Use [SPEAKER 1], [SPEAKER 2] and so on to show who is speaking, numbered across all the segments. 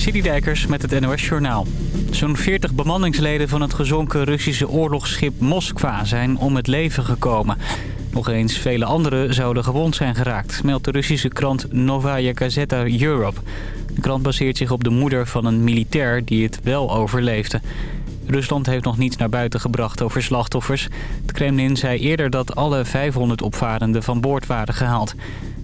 [SPEAKER 1] Dijkers met het NOS Journaal. Zo'n 40 bemanningsleden van het gezonken Russische oorlogsschip Moskva zijn om het leven gekomen. Nog eens vele anderen zouden gewond zijn geraakt, meldt de Russische krant Novaya Gazeta Europe. De krant baseert zich op de moeder van een militair die het wel overleefde. Rusland heeft nog niets naar buiten gebracht over slachtoffers. Het Kremlin zei eerder dat alle 500 opvarenden van boord waren gehaald.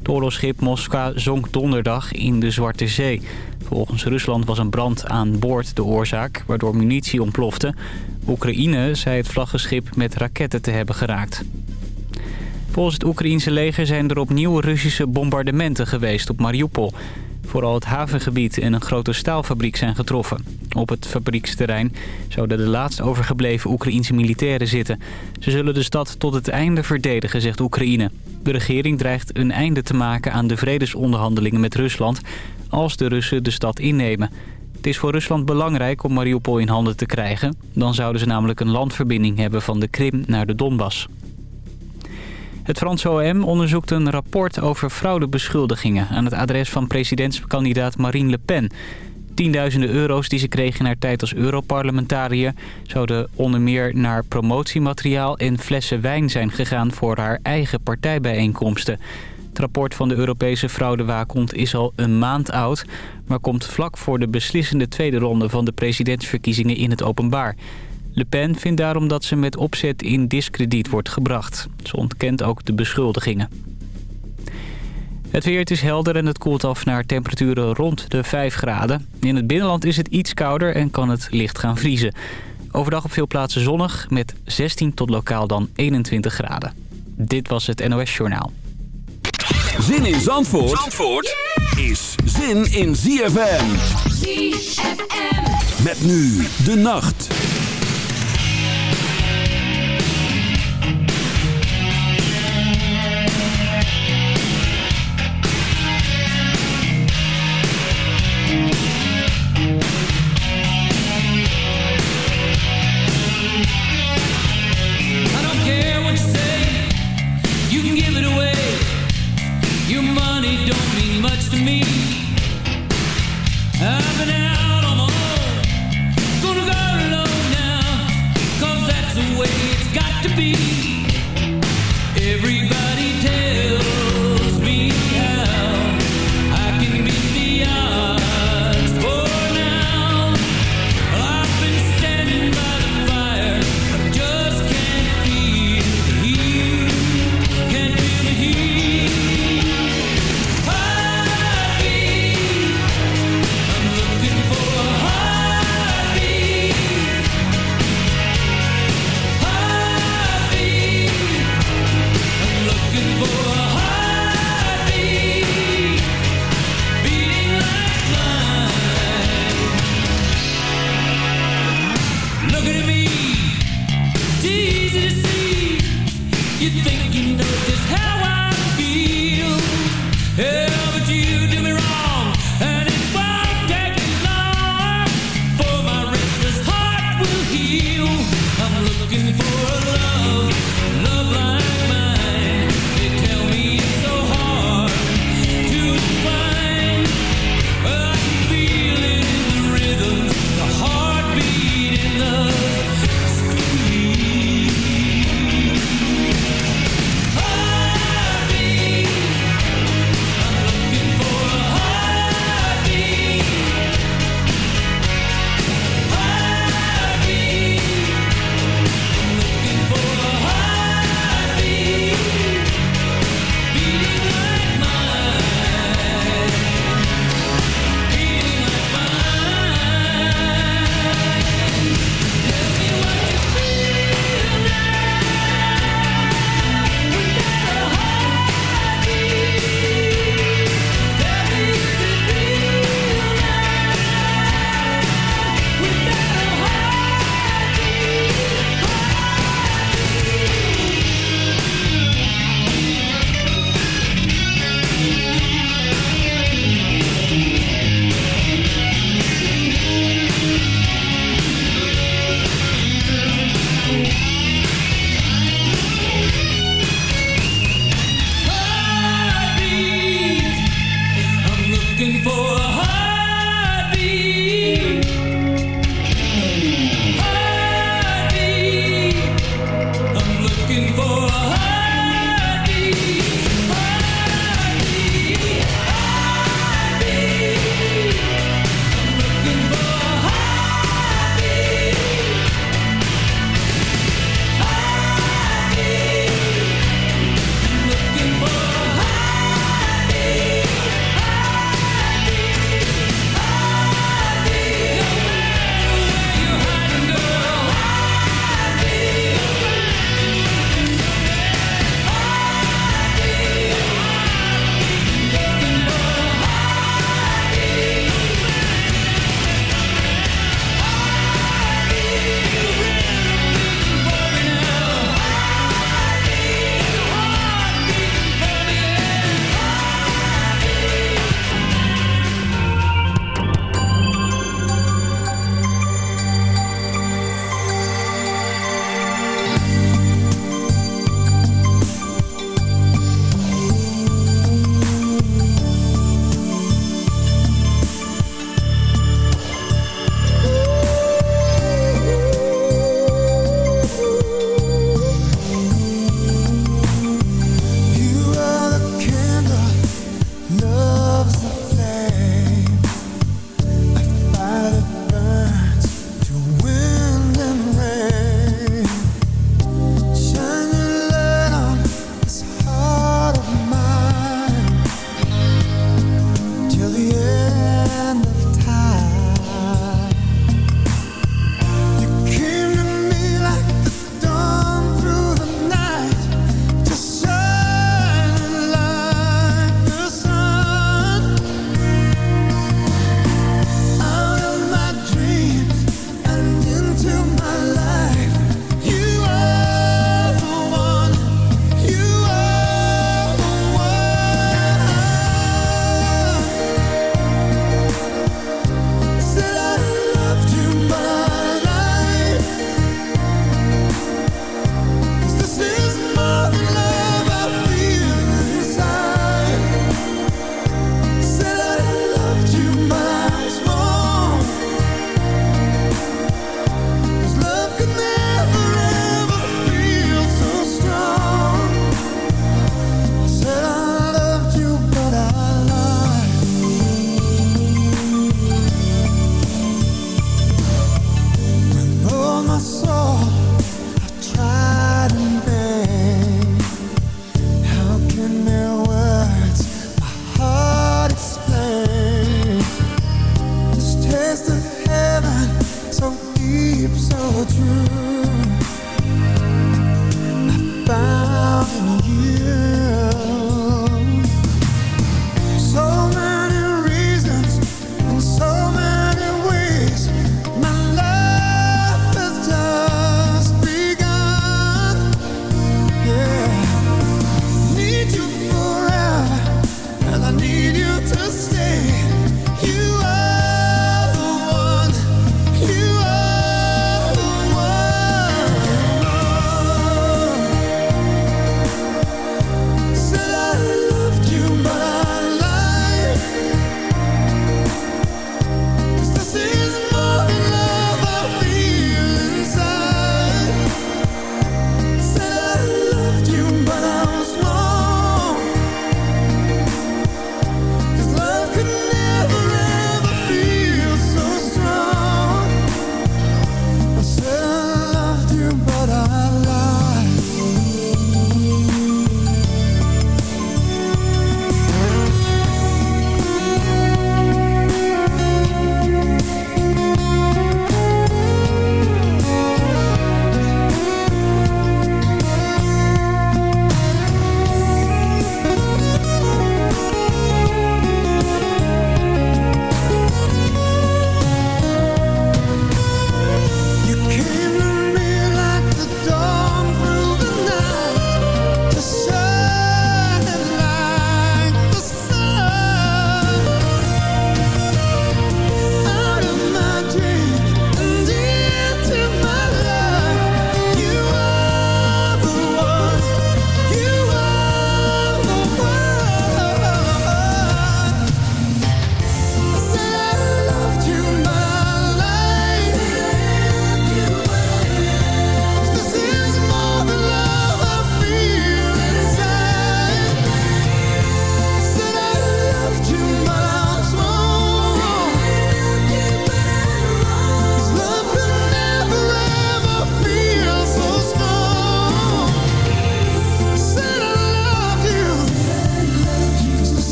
[SPEAKER 1] Het oorlogsschip Moskva zonk donderdag in de Zwarte Zee. Volgens Rusland was een brand aan boord de oorzaak, waardoor munitie ontplofte. Oekraïne zei het vlaggenschip met raketten te hebben geraakt. Volgens het Oekraïense leger zijn er opnieuw Russische bombardementen geweest op Mariupol. Vooral het havengebied en een grote staalfabriek zijn getroffen. Op het fabrieksterrein zouden de laatst overgebleven Oekraïense militairen zitten. Ze zullen de stad tot het einde verdedigen, zegt Oekraïne. De regering dreigt een einde te maken aan de vredesonderhandelingen met Rusland... als de Russen de stad innemen. Het is voor Rusland belangrijk om Mariupol in handen te krijgen. Dan zouden ze namelijk een landverbinding hebben van de Krim naar de Donbass. Het Franse OM onderzoekt een rapport over fraudebeschuldigingen... aan het adres van presidentskandidaat Marine Le Pen. Tienduizenden euro's die ze kreeg in haar tijd als Europarlementariër... zouden onder meer naar promotiemateriaal en flessen wijn zijn gegaan... voor haar eigen partijbijeenkomsten. Het rapport van de Europese fraudewaakhond is al een maand oud... maar komt vlak voor de beslissende tweede ronde van de presidentsverkiezingen in het openbaar... Le Pen vindt daarom dat ze met opzet in discrediet wordt gebracht. Ze ontkent ook de beschuldigingen. Het weer is helder en het koelt af naar temperaturen rond de 5 graden. In het binnenland is het iets kouder en kan het licht gaan vriezen. Overdag op veel plaatsen zonnig met 16 tot lokaal dan 21 graden. Dit was het NOS Journaal.
[SPEAKER 2] Zin in Zandvoort, Zandvoort is zin in ZFM. ZFM. Met nu de nacht.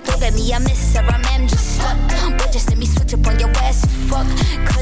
[SPEAKER 3] Don't get me, a miss her, I'm just stuck. But just let me switch up on your ass, fuck. Cause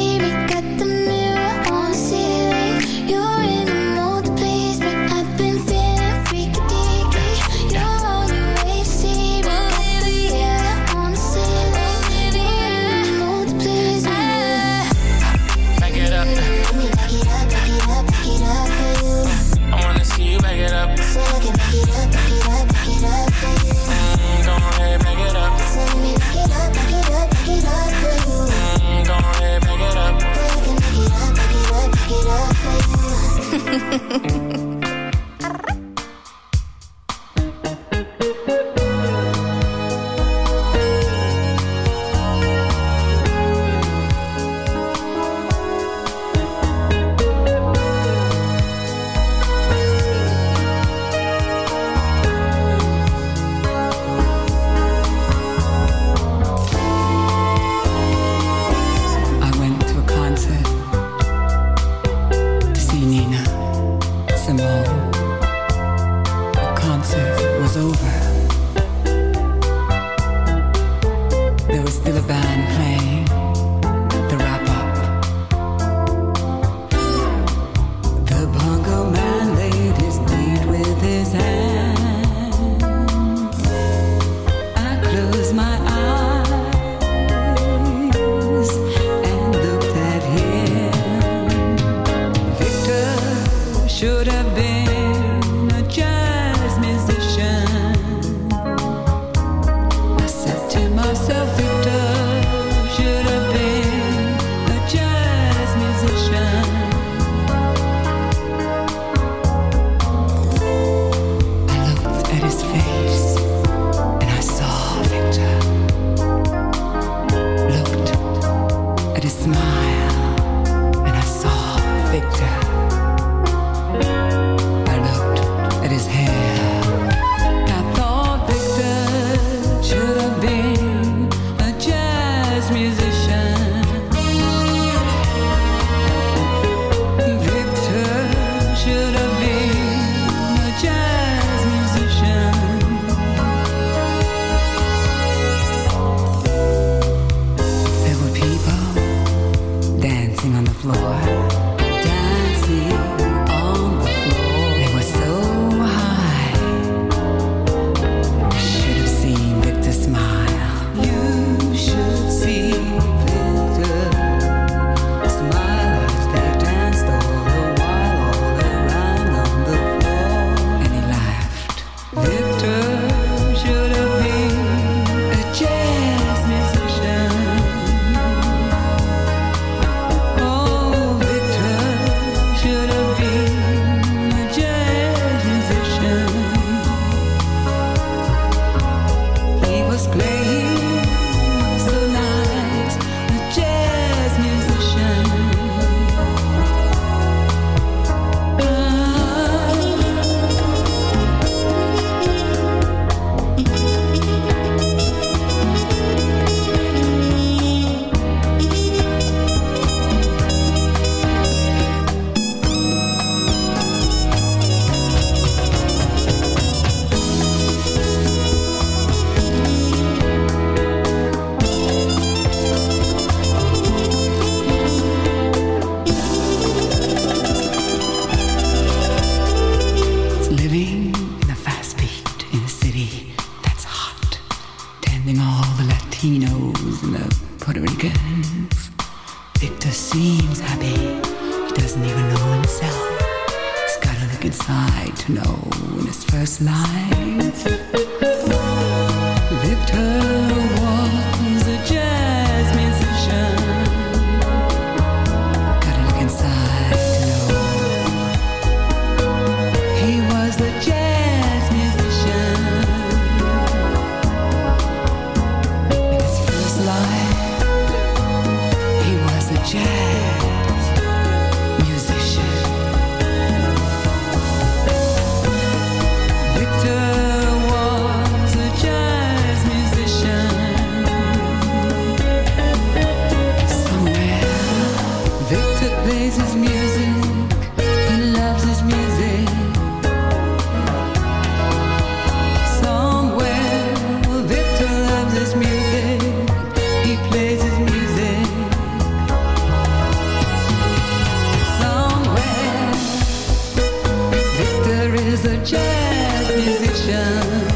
[SPEAKER 4] jazz musician.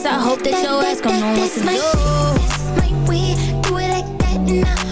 [SPEAKER 4] I hope that your ass gon' know what to do. This might we do it like that now.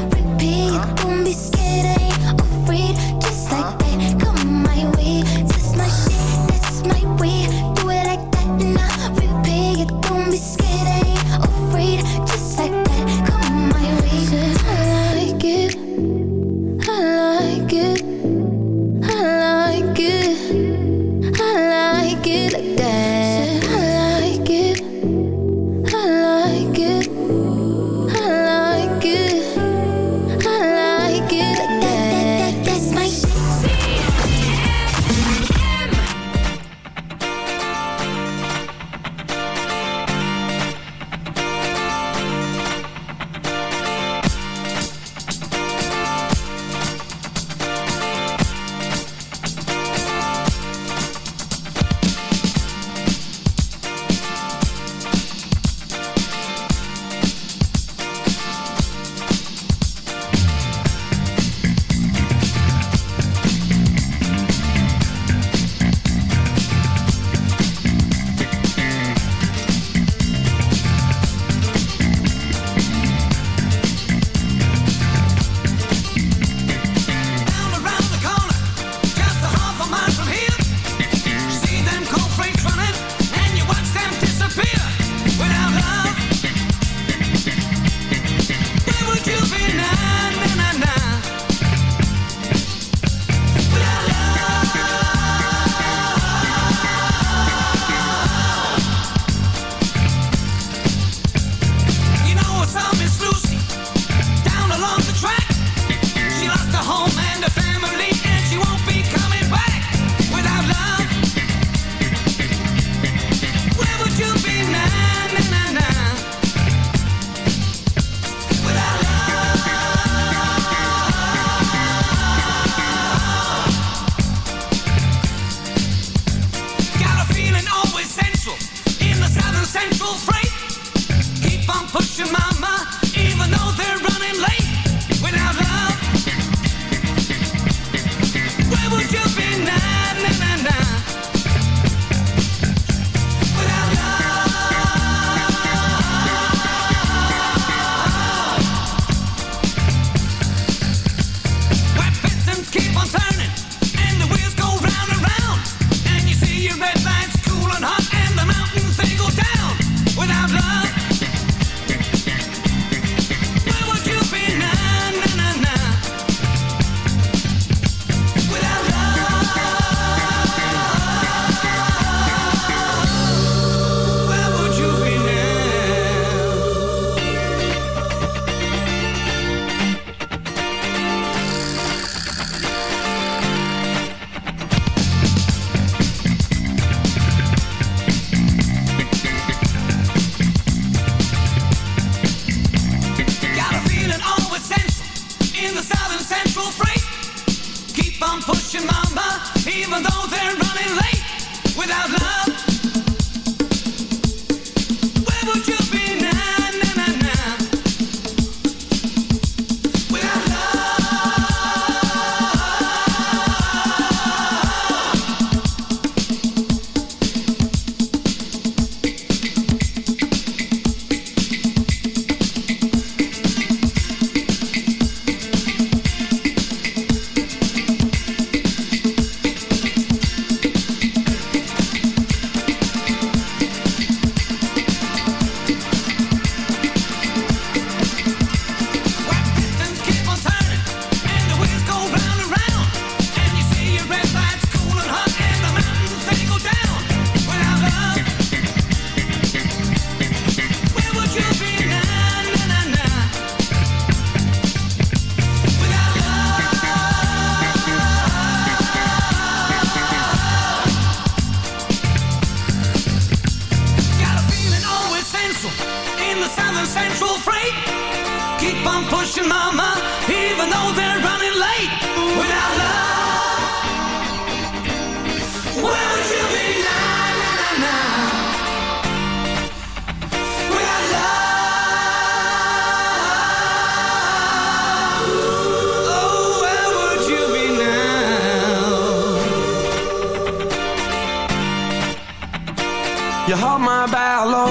[SPEAKER 5] Je had maar bij hallo.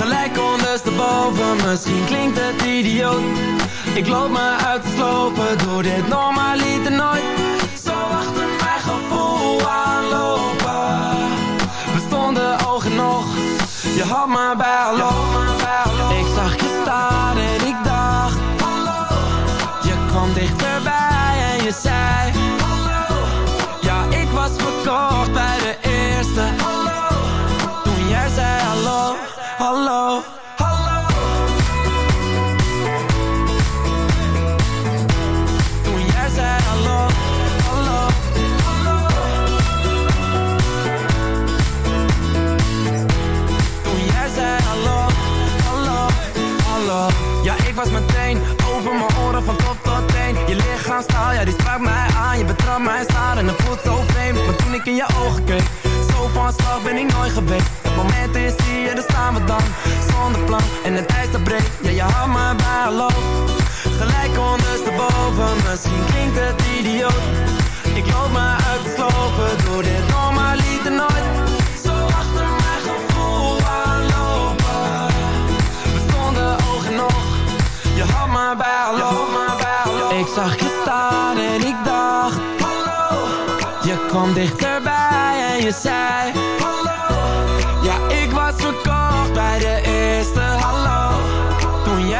[SPEAKER 5] Gelijk ondersteboven. Misschien klinkt het idioot. Ik loop me uit te slopen Doe dit normaliter nooit. Zo achter mijn gevoel aanlopen. We stonden oog in oog Je had maar bij hallo. Ik zag je staan en ik dacht Hallo. Je kwam dichterbij en je zei Hallo. Ja, ik was verkocht bij de eerste Hallo jij zei hallo, hallo, hallo. Toen jij zei hallo, hallo, hallo. Toen jij zei hallo, hallo, hallo. Ja, ik was meteen over mijn oren van top tot teen. Je lichaamstaal, ja die sprak mij aan. Je betrapt mij staan en het voelt zo vreemd. Maar toen ik in je ogen keek Zo van ben ik nooit geweest moment is hier, daar staan we dan. Zonder plan en het ijs dat breekt Ja, je had me bij hallo Gelijk ondersteboven Misschien klinkt het idioot. Ik loop me uit te slopen Doe dit normaliter nooit. Zo achter mijn gevoel aanlopen. We stonden oog in oog Je had me bij hallo Ik zag je staan en ik dacht Hallo. Je kwam dichterbij en je zei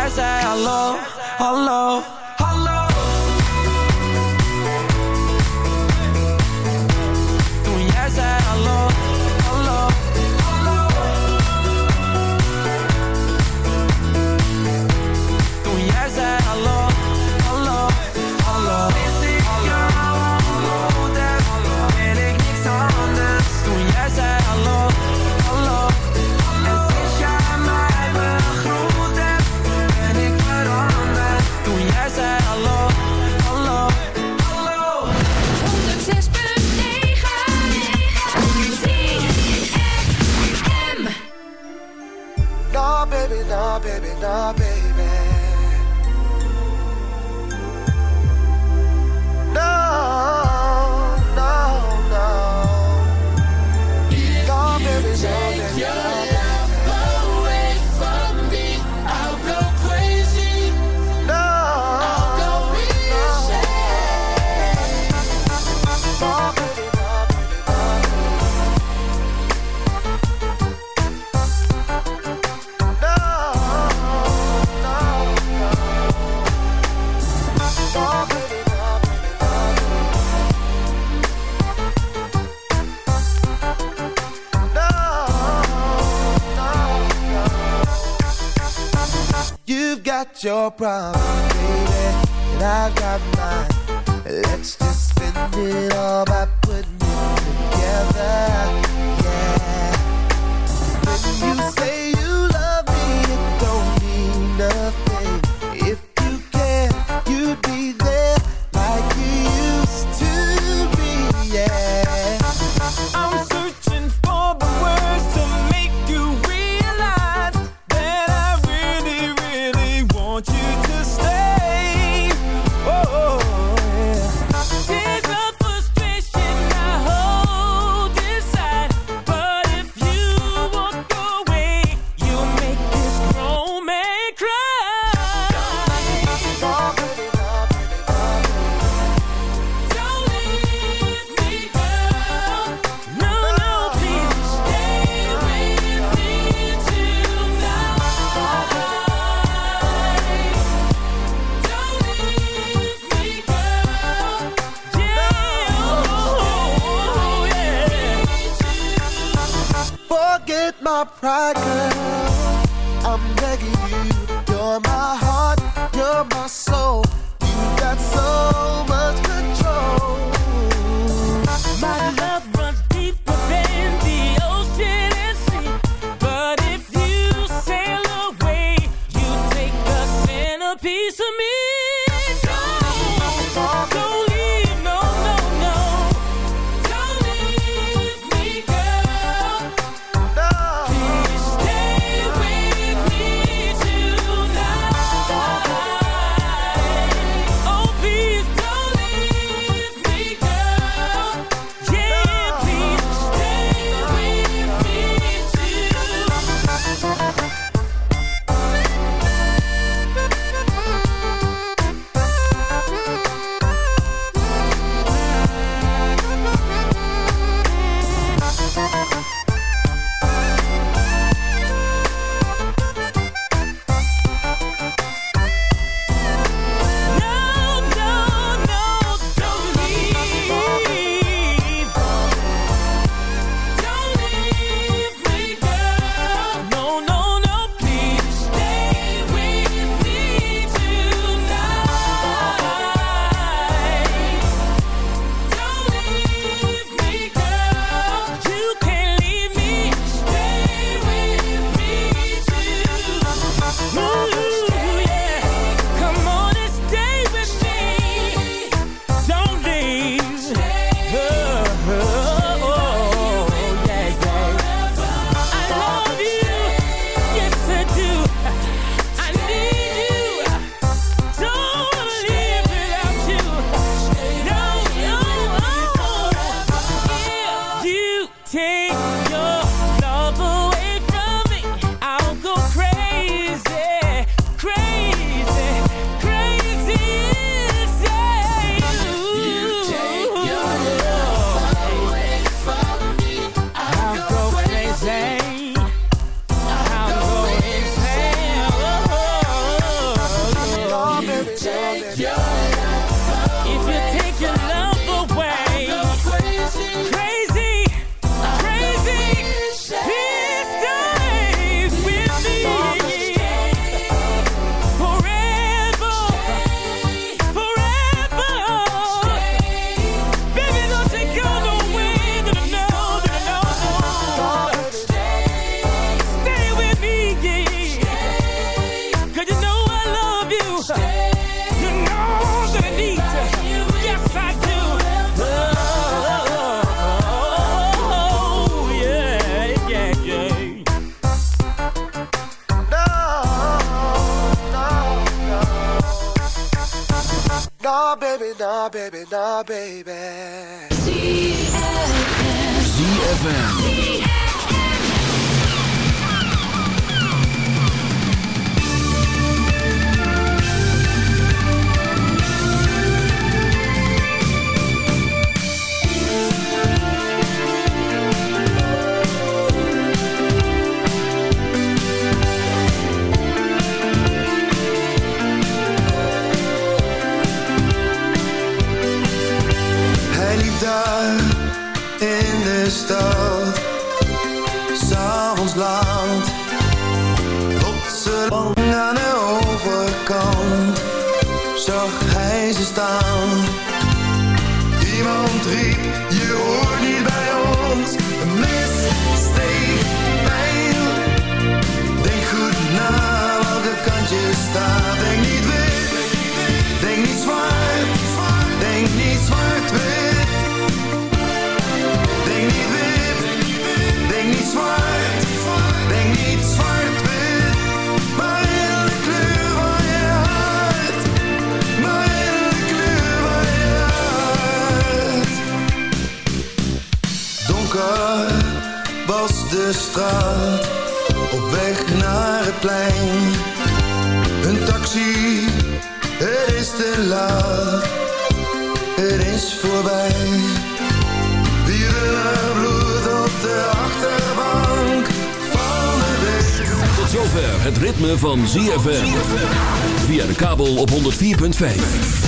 [SPEAKER 5] Toen jij zei hallo, hallo, hallo
[SPEAKER 6] problem. Baby,
[SPEAKER 7] nah, baby.
[SPEAKER 2] ZFM.
[SPEAKER 8] Hij in de straat. Op weg naar het plein. Een taxi, het is te laat. Het is voorbij. Wielen bloed op de achterbank van de weg.
[SPEAKER 2] Tot zover het ritme van ZFM. Via de kabel op 104.5.